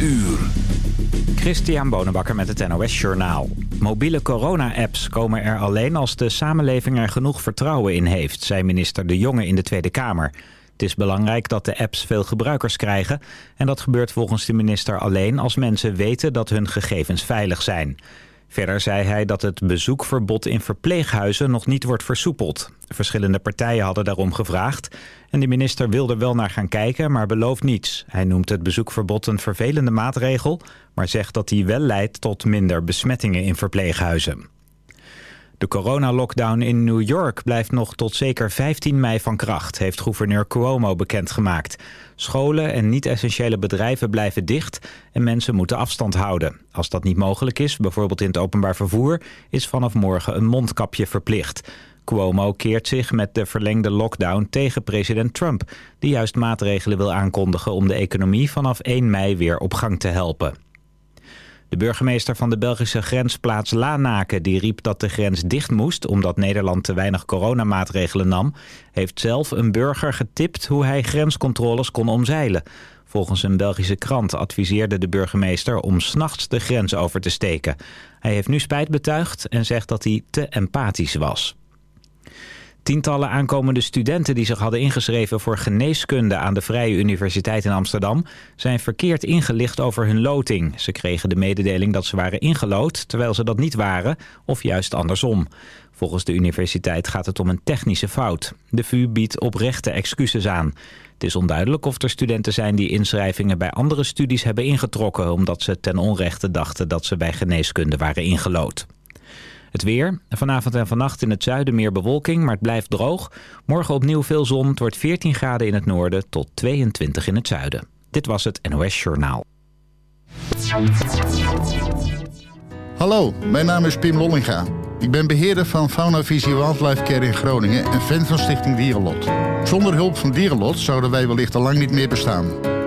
uur. Christian Bonenbakker met het NOS Journaal. Mobiele corona-apps komen er alleen als de samenleving er genoeg vertrouwen in heeft... zei minister De Jonge in de Tweede Kamer. Het is belangrijk dat de apps veel gebruikers krijgen... en dat gebeurt volgens de minister alleen als mensen weten dat hun gegevens veilig zijn... Verder zei hij dat het bezoekverbod in verpleeghuizen nog niet wordt versoepeld. Verschillende partijen hadden daarom gevraagd. En de minister wil er wel naar gaan kijken, maar belooft niets. Hij noemt het bezoekverbod een vervelende maatregel... maar zegt dat die wel leidt tot minder besmettingen in verpleeghuizen. De coronalockdown in New York blijft nog tot zeker 15 mei van kracht, heeft gouverneur Cuomo bekendgemaakt. Scholen en niet-essentiële bedrijven blijven dicht en mensen moeten afstand houden. Als dat niet mogelijk is, bijvoorbeeld in het openbaar vervoer, is vanaf morgen een mondkapje verplicht. Cuomo keert zich met de verlengde lockdown tegen president Trump... die juist maatregelen wil aankondigen om de economie vanaf 1 mei weer op gang te helpen. De burgemeester van de Belgische grensplaats Lanaken... die riep dat de grens dicht moest omdat Nederland te weinig coronamaatregelen nam... heeft zelf een burger getipt hoe hij grenscontroles kon omzeilen. Volgens een Belgische krant adviseerde de burgemeester om s'nachts de grens over te steken. Hij heeft nu spijt betuigd en zegt dat hij te empathisch was. Tientallen aankomende studenten die zich hadden ingeschreven voor geneeskunde aan de Vrije Universiteit in Amsterdam zijn verkeerd ingelicht over hun loting. Ze kregen de mededeling dat ze waren ingelood terwijl ze dat niet waren of juist andersom. Volgens de universiteit gaat het om een technische fout. De VU biedt oprechte excuses aan. Het is onduidelijk of er studenten zijn die inschrijvingen bij andere studies hebben ingetrokken omdat ze ten onrechte dachten dat ze bij geneeskunde waren ingelood. Het weer. Vanavond en vannacht in het zuiden meer bewolking, maar het blijft droog. Morgen opnieuw veel zon. Het wordt 14 graden in het noorden tot 22 in het zuiden. Dit was het NOS Journaal. Hallo, mijn naam is Pim Lollinga. Ik ben beheerder van Fauna Visie Wildlife Care in Groningen en fan van Stichting Dierenlot. Zonder hulp van Dierenlot zouden wij wellicht al lang niet meer bestaan.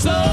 so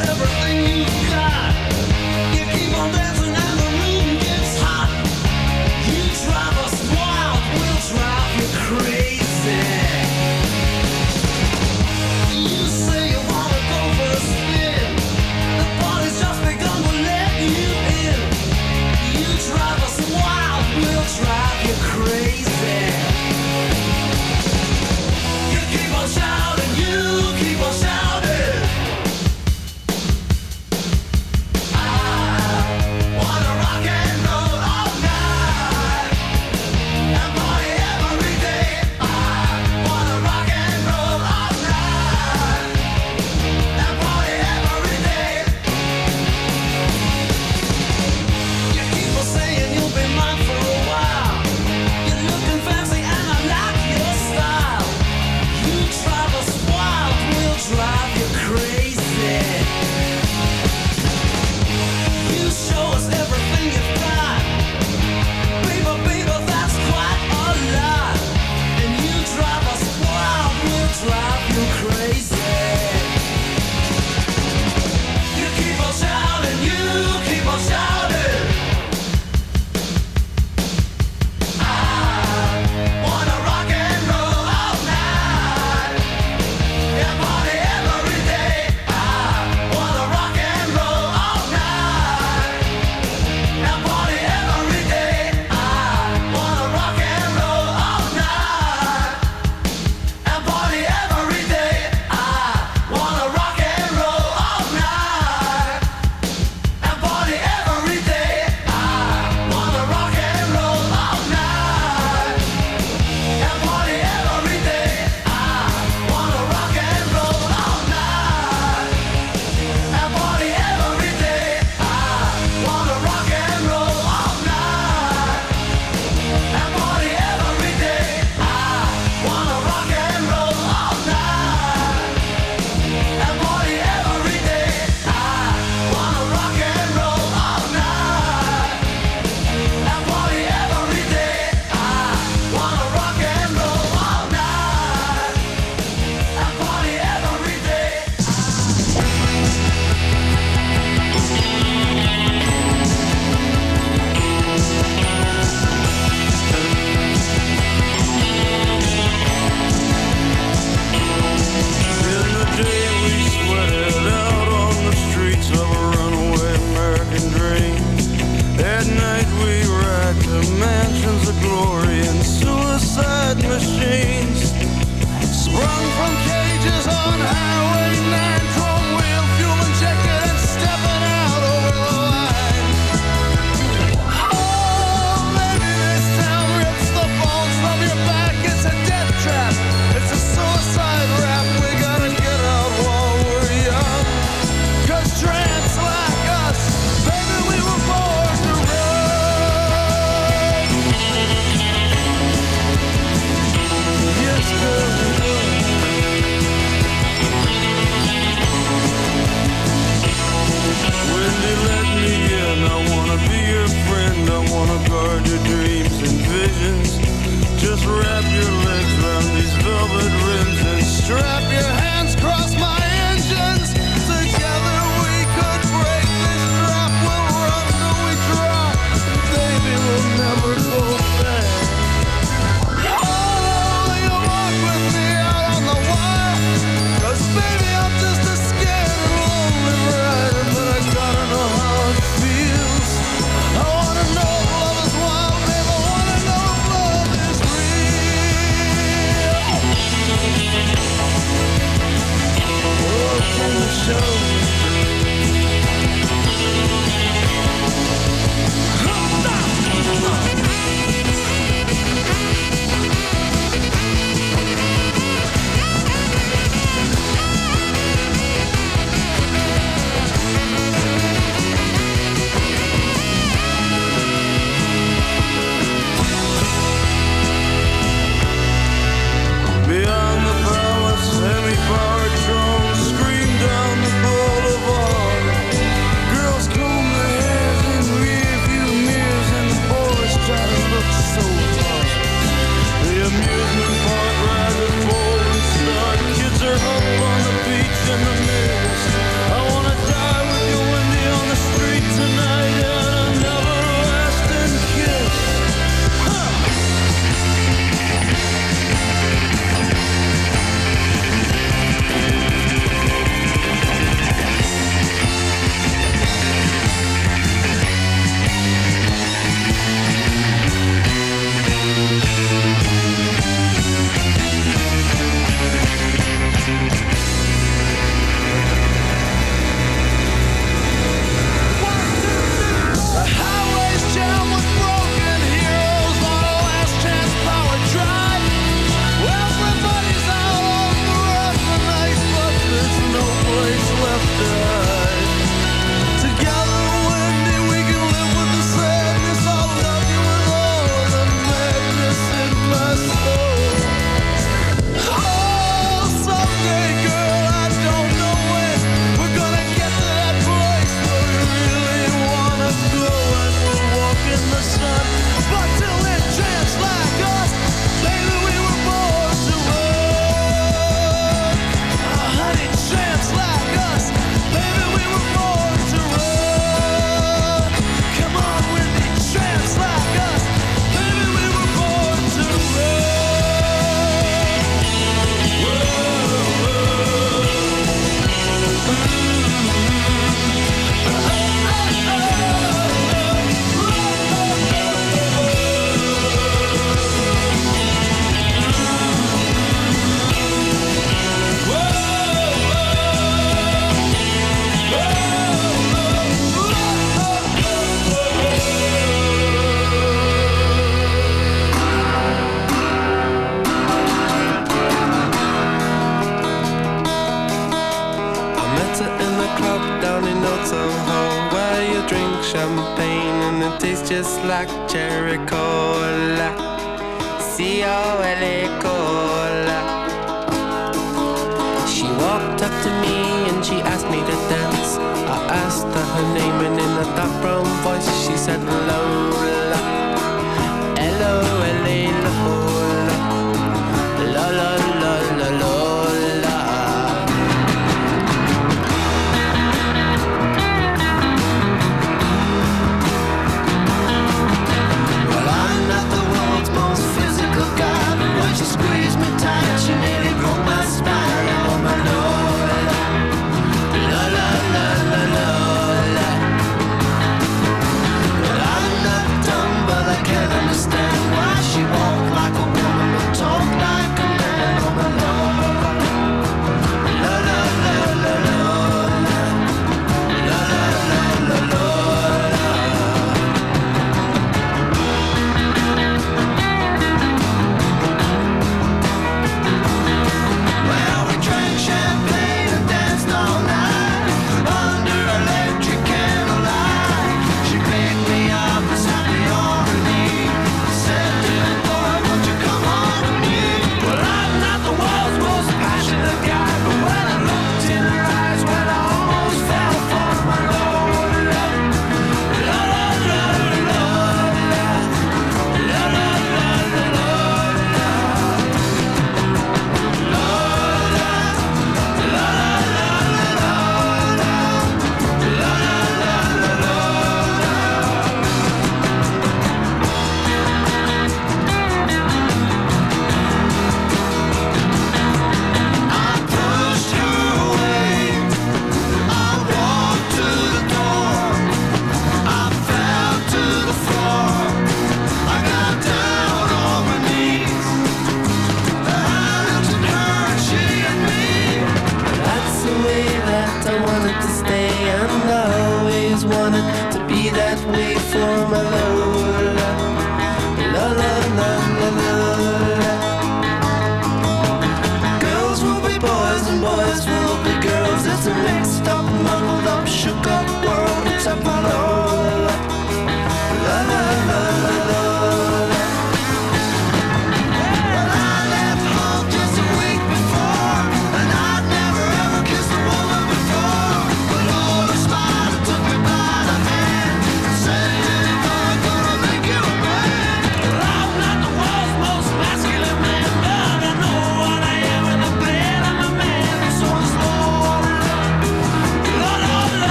ever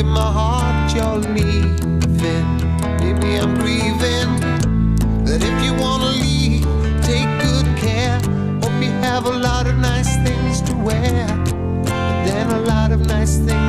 in my heart you're leaving. Maybe I'm grieving. But if you wanna leave, take good care. Hope you have a lot of nice things to wear. But then a lot of nice things.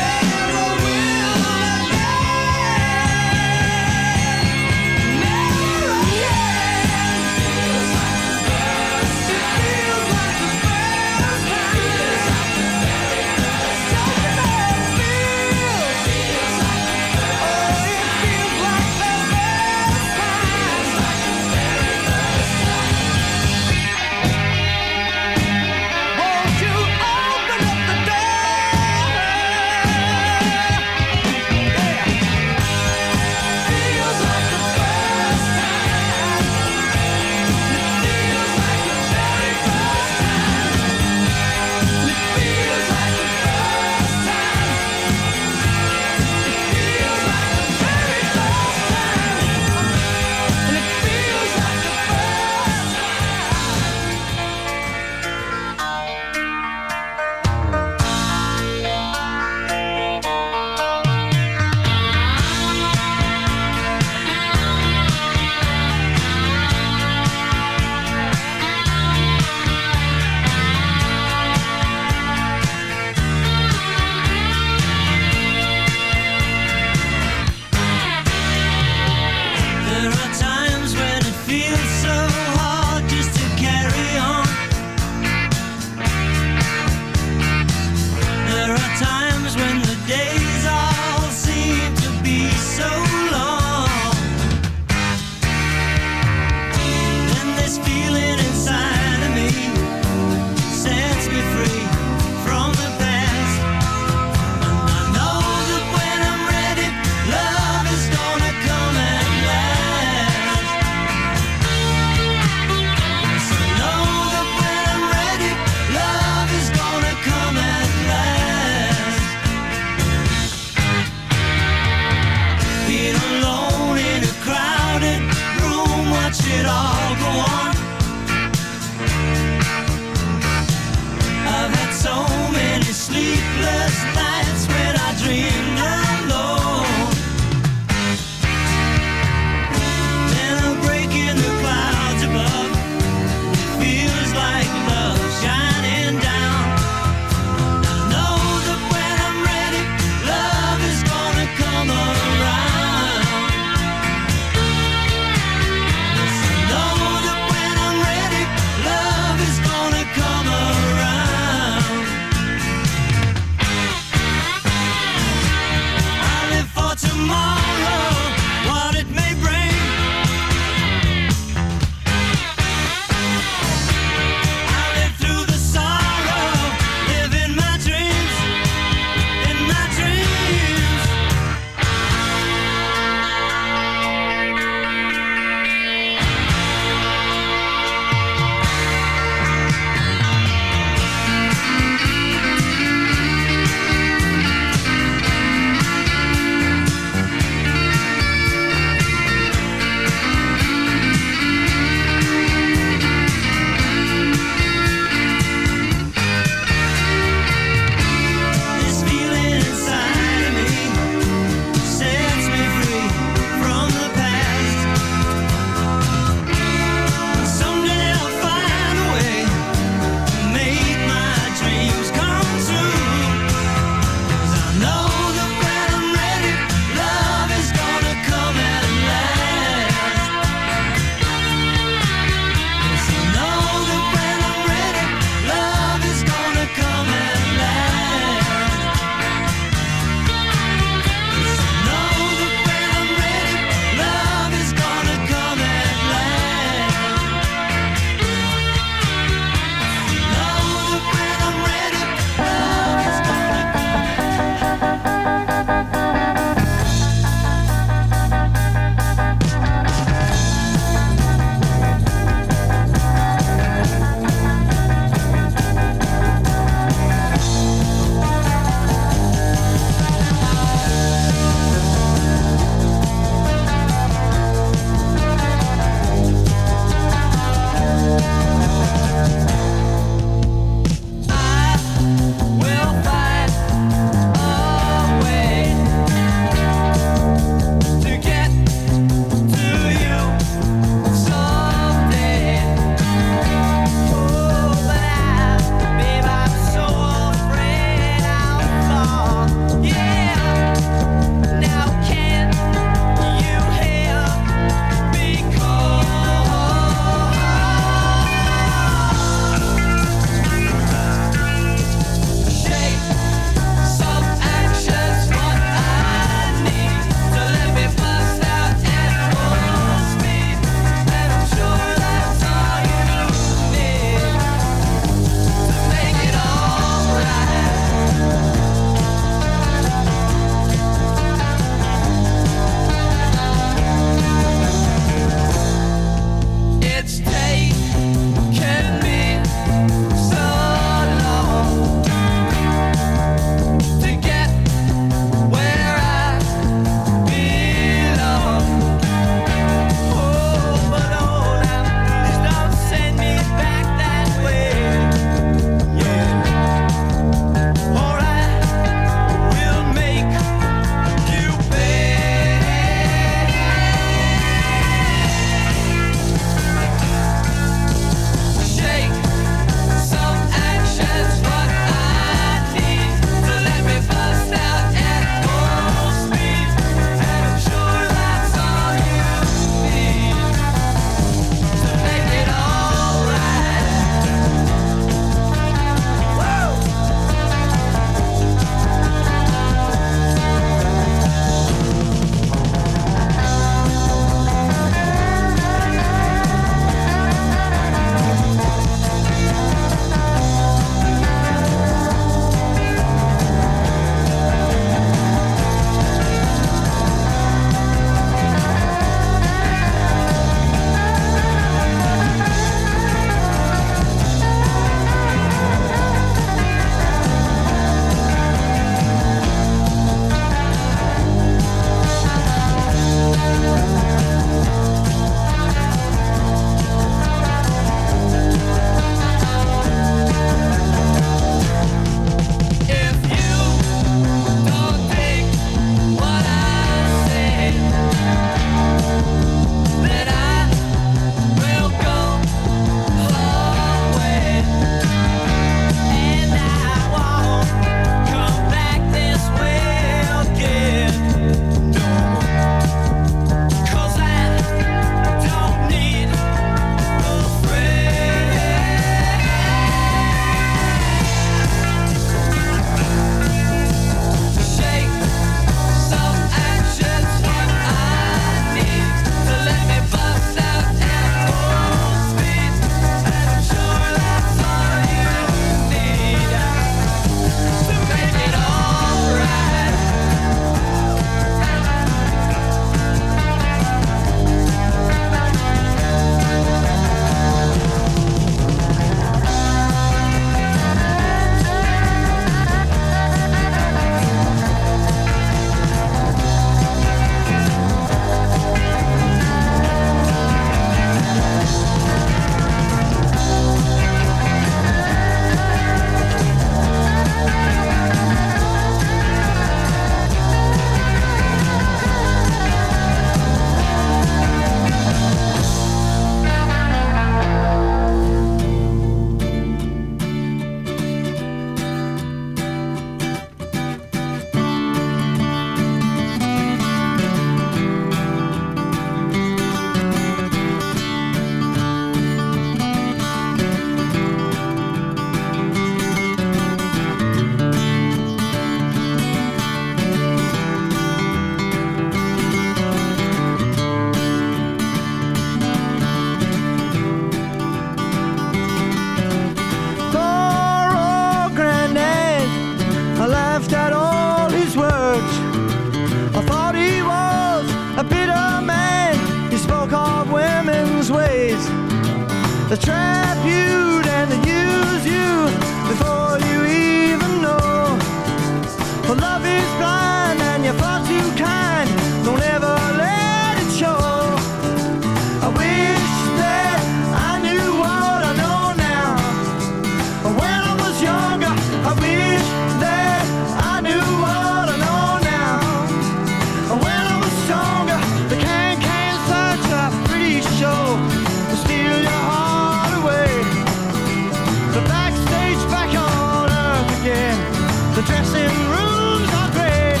dressing rooms are great.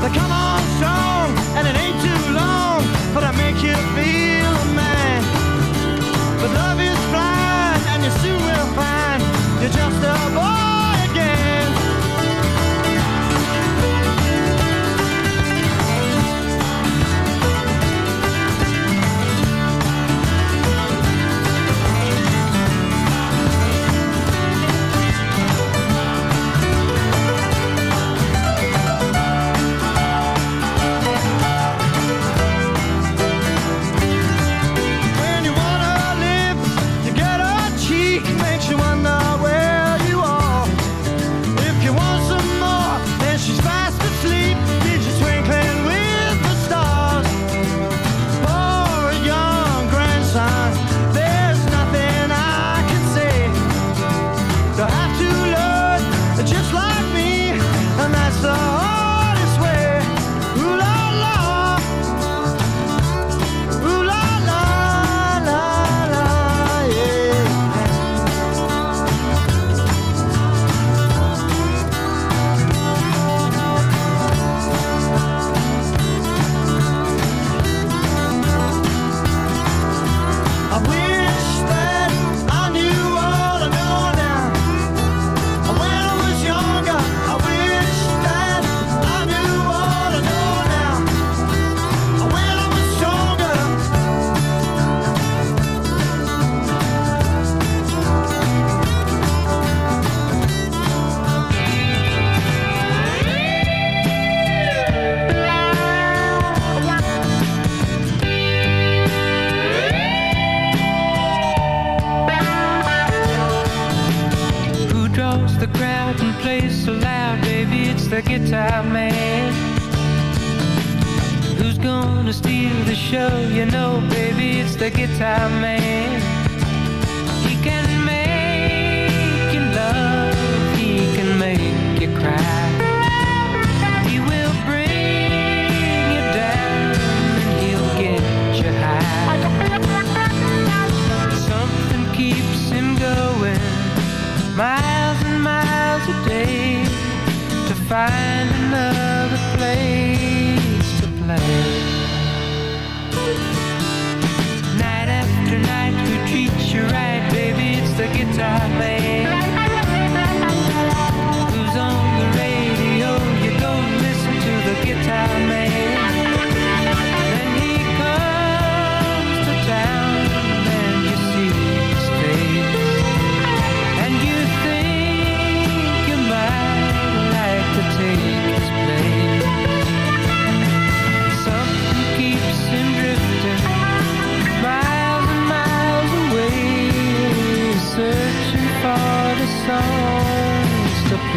But come on. the crowd and plays so loud, baby, it's the guitar man. Who's gonna steal the show? You know, baby, it's the guitar man. He can make you love, he can make you cry. day to find another place to play. Night after night, who treats you right, baby? It's the guitar man. Who's on the radio? You don't listen to the guitar man.